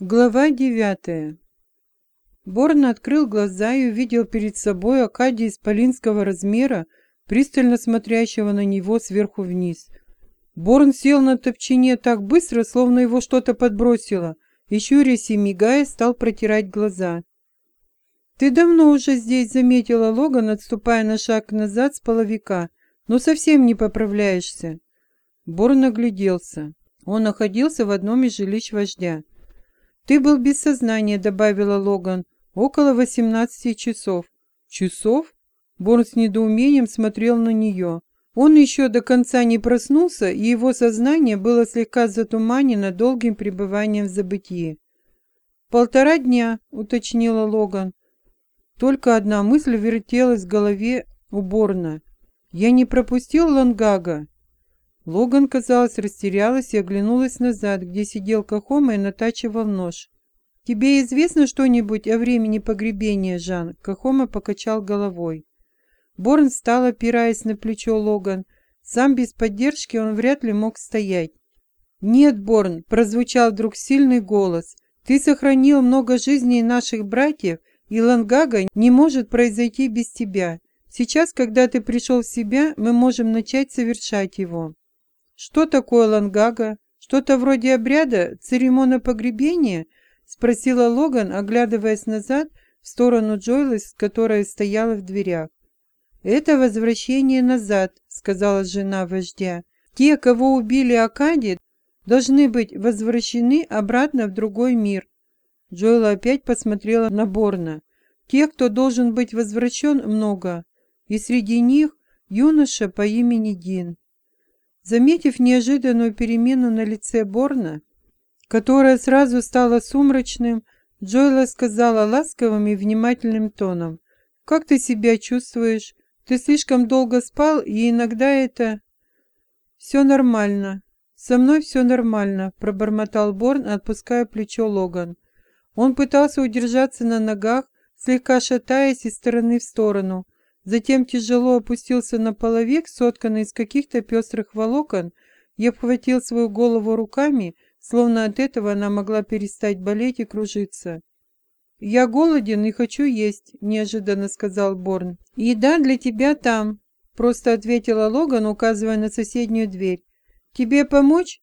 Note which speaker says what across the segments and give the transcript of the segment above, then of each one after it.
Speaker 1: Глава девятая. Борн открыл глаза и увидел перед собой Акадия исполинского размера, пристально смотрящего на него сверху вниз. Борн сел на топчине так быстро, словно его что-то подбросило, и, щурясь и мигая, стал протирать глаза. «Ты давно уже здесь», — заметила Логан, отступая на шаг назад с половика, — «но совсем не поправляешься». Борн огляделся. Он находился в одном из жилищ вождя. «Ты был без сознания», — добавила Логан. «Около восемнадцати часов». «Часов?» Борн с недоумением смотрел на нее. Он еще до конца не проснулся, и его сознание было слегка затуманено долгим пребыванием в забытии. «Полтора дня», — уточнила Логан. Только одна мысль вертелась в голове уборно. «Я не пропустил Лангага?» Логан, казалось, растерялась и оглянулась назад, где сидел Кахома и натачивал нож. «Тебе известно что-нибудь о времени погребения, Жан?» Кахома покачал головой. Борн встал, опираясь на плечо Логан. Сам без поддержки он вряд ли мог стоять. «Нет, Борн!» — прозвучал вдруг сильный голос. «Ты сохранил много жизней наших братьев, и Лангага не может произойти без тебя. Сейчас, когда ты пришел в себя, мы можем начать совершать его». «Что такое лангага? Что-то вроде обряда, церемона погребения?» — спросила Логан, оглядываясь назад в сторону Джойлис, которая стояла в дверях. «Это возвращение назад», — сказала жена вождя. «Те, кого убили Акади, должны быть возвращены обратно в другой мир». Джойла опять посмотрела на Борна. «Тех, кто должен быть возвращен, много, и среди них юноша по имени Дин». Заметив неожиданную перемену на лице Борна, которая сразу стала сумрачным, Джойла сказала ласковым и внимательным тоном. «Как ты себя чувствуешь? Ты слишком долго спал, и иногда это...» «Все нормально. Со мной все нормально», — пробормотал Борн, отпуская плечо Логан. Он пытался удержаться на ногах, слегка шатаясь из стороны в сторону, Затем тяжело опустился на половик, сотканный из каких-то пестрых волокон, и обхватил свою голову руками, словно от этого она могла перестать болеть и кружиться. «Я голоден и хочу есть», — неожиданно сказал Борн. «Еда для тебя там», — просто ответила Логан, указывая на соседнюю дверь. «Тебе помочь?»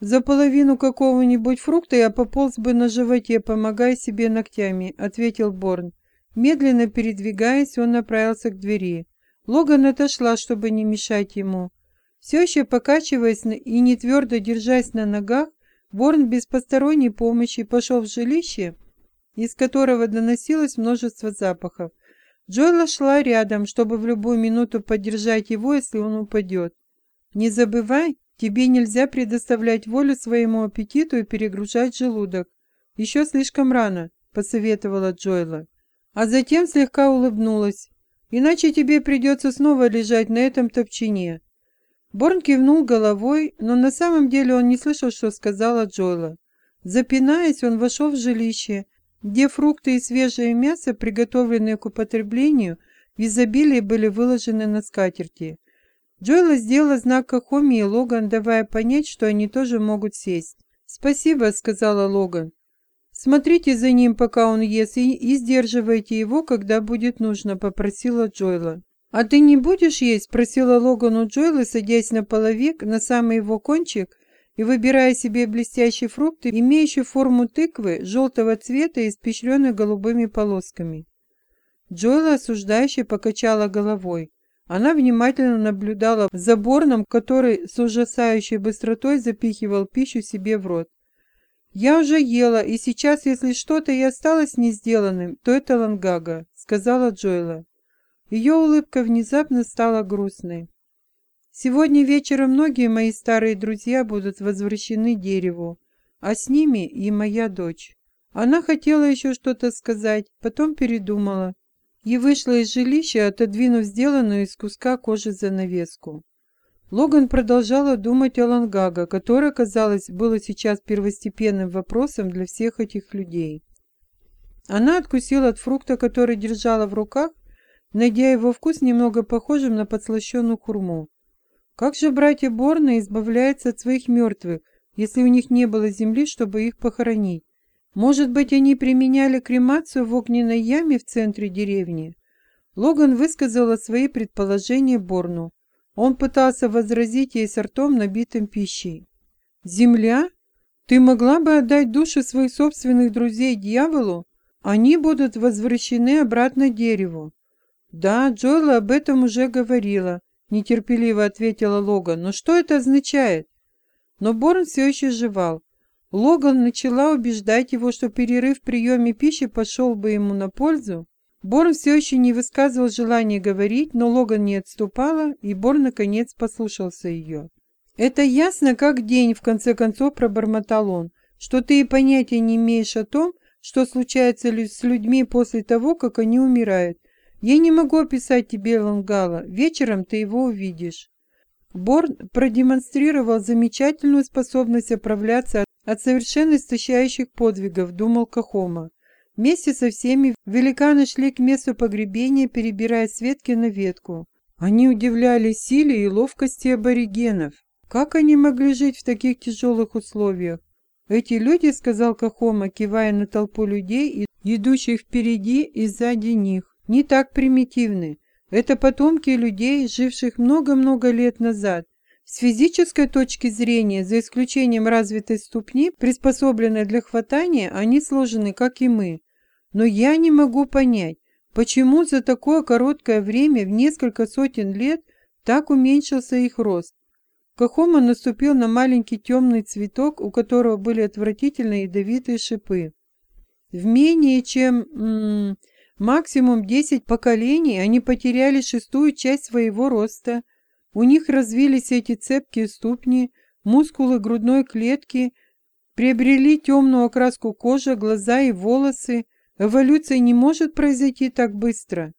Speaker 1: «За половину какого-нибудь фрукта я пополз бы на животе, помогая себе ногтями», — ответил Борн. Медленно передвигаясь, он направился к двери. Логан отошла, чтобы не мешать ему. Все еще покачиваясь и не твердо держась на ногах, Борн без посторонней помощи пошел в жилище, из которого доносилось множество запахов. Джойла шла рядом, чтобы в любую минуту поддержать его, если он упадет. «Не забывай, тебе нельзя предоставлять волю своему аппетиту и перегружать желудок. Еще слишком рано», — посоветовала Джойла а затем слегка улыбнулась. «Иначе тебе придется снова лежать на этом топчине». Борн кивнул головой, но на самом деле он не слышал, что сказала Джойла. Запинаясь, он вошел в жилище, где фрукты и свежее мясо, приготовленные к употреблению, в изобилии были выложены на скатерти. Джойла сделала знак Кахоми и Логан, давая понять, что они тоже могут сесть. «Спасибо», — сказала Логан. «Смотрите за ним, пока он ест, и, и сдерживайте его, когда будет нужно», — попросила Джойла. «А ты не будешь есть?» — спросила Логан у Джойла, садясь на половик, на самый его кончик и выбирая себе блестящие фрукты, имеющие форму тыквы, желтого цвета и испещренной голубыми полосками. Джойла осуждающе покачала головой. Она внимательно наблюдала за Борном, который с ужасающей быстротой запихивал пищу себе в рот. «Я уже ела, и сейчас, если что-то и осталось не сделанным, то это лангага», — сказала Джойла. Ее улыбка внезапно стала грустной. «Сегодня вечером многие мои старые друзья будут возвращены дереву, а с ними и моя дочь». Она хотела еще что-то сказать, потом передумала и вышла из жилища, отодвинув сделанную из куска кожи занавеску. Логан продолжала думать о Лангага, которое, казалось, было сейчас первостепенным вопросом для всех этих людей. Она откусила от фрукта, который держала в руках, найдя его вкус немного похожим на подслащенную хурму. Как же братья Борна избавляются от своих мертвых, если у них не было земли, чтобы их похоронить? Может быть, они применяли кремацию в огненной яме в центре деревни? Логан высказала свои предположения Борну. Он пытался возразить ей с ртом, набитым пищей. «Земля? Ты могла бы отдать души своих собственных друзей дьяволу? Они будут возвращены обратно дереву». «Да, Джойла об этом уже говорила», — нетерпеливо ответила Логан. «Но что это означает?» Но Борн все еще жевал. Логан начала убеждать его, что перерыв в приеме пищи пошел бы ему на пользу. Борн все еще не высказывал желания говорить, но Логан не отступала, и Борн наконец послушался ее. «Это ясно, как день», — в конце концов пробормотал он, «что ты и понятия не имеешь о том, что случается с людьми после того, как они умирают. Я не могу описать тебе Лангала, вечером ты его увидишь». Борн продемонстрировал замечательную способность оправляться от совершенно истощающих подвигов, думал Кахома. Вместе со всеми великаны шли к месту погребения, перебирая с ветки на ветку. Они удивлялись силе и ловкости аборигенов. Как они могли жить в таких тяжелых условиях? Эти люди, сказал Кахома, кивая на толпу людей, идущих впереди и сзади них, не так примитивны. Это потомки людей, живших много-много лет назад, с физической точки зрения, за исключением развитой ступни, приспособленной для хватания, они сложены, как и мы. Но я не могу понять, почему за такое короткое время, в несколько сотен лет, так уменьшился их рост. Кахома наступил на маленький темный цветок, у которого были отвратительно ядовитые шипы. В менее чем м -м, максимум 10 поколений они потеряли шестую часть своего роста – у них развились эти цепкие ступни, мускулы грудной клетки, приобрели темную окраску кожи, глаза и волосы. Эволюция не может произойти так быстро.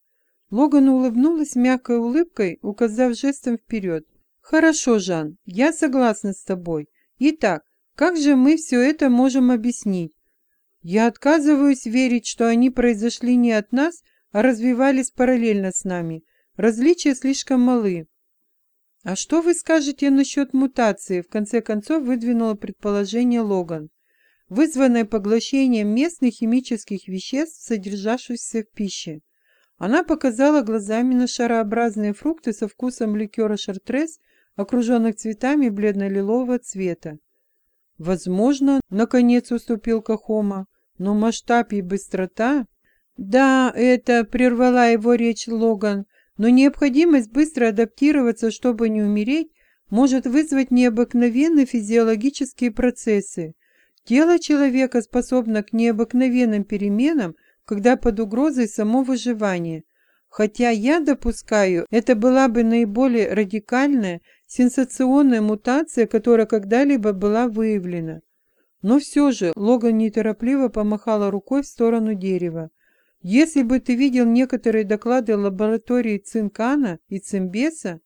Speaker 1: Логан улыбнулась мягкой улыбкой, указав жестом вперед. «Хорошо, Жан, я согласна с тобой. Итак, как же мы все это можем объяснить? Я отказываюсь верить, что они произошли не от нас, а развивались параллельно с нами. Различия слишком малы. «А что вы скажете насчет мутации?» В конце концов выдвинуло предположение Логан, вызванное поглощением местных химических веществ, содержавшихся в пище. Она показала глазами на шарообразные фрукты со вкусом ликера шартрес, окруженных цветами бледно-лилового цвета. «Возможно, — наконец уступил Кахома, — но масштаб и быстрота...» «Да, это...» — прервала его речь Логан. Но необходимость быстро адаптироваться, чтобы не умереть, может вызвать необыкновенные физиологические процессы. Тело человека способно к необыкновенным переменам, когда под угрозой само выживание. Хотя я допускаю, это была бы наиболее радикальная, сенсационная мутация, которая когда-либо была выявлена. Но все же Логан неторопливо помахала рукой в сторону дерева. Если бы ты видел некоторые доклады лаборатории Цинкана и Цимбеса,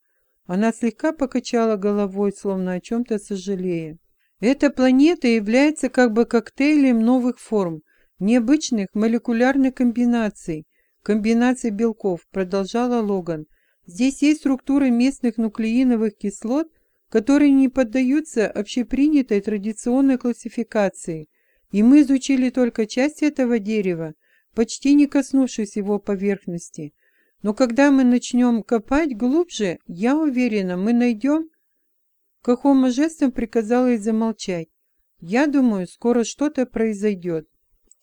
Speaker 1: она слегка покачала головой, словно о чем-то сожалея. Эта планета является как бы коктейлем новых форм, необычных молекулярных комбинаций, комбинаций белков, продолжала Логан. Здесь есть структуры местных нуклеиновых кислот, которые не поддаются общепринятой традиционной классификации, и мы изучили только часть этого дерева, почти не коснувшись его поверхности. Но когда мы начнем копать глубже, я уверена, мы найдем... Кахома жестом приказала ей замолчать. Я думаю, скоро что-то произойдет.